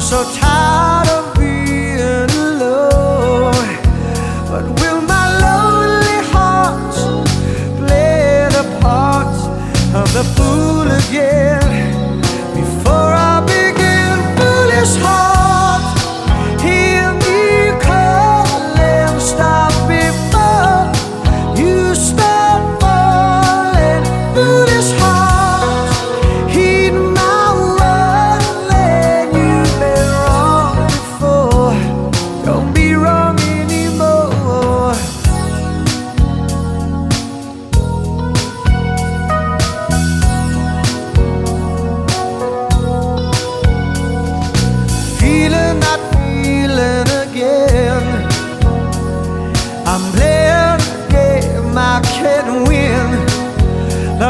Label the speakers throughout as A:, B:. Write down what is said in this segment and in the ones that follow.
A: so tired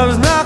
A: love's not